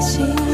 心。